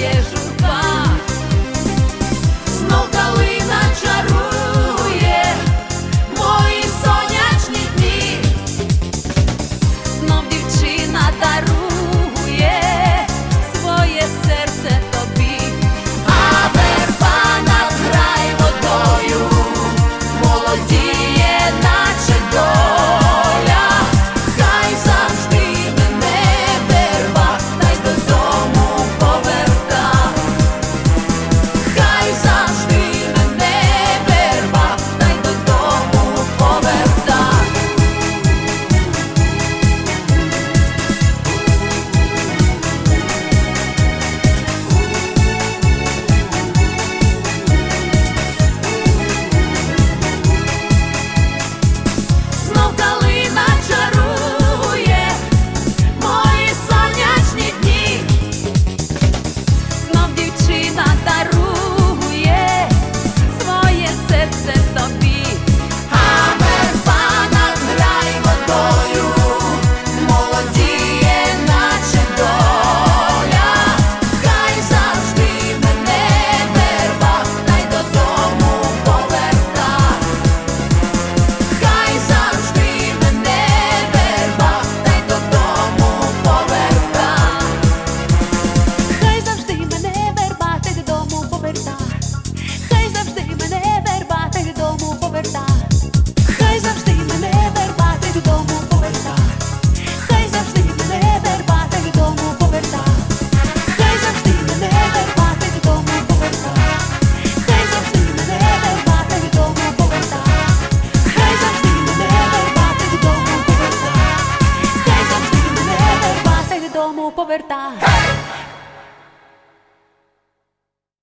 wierzył.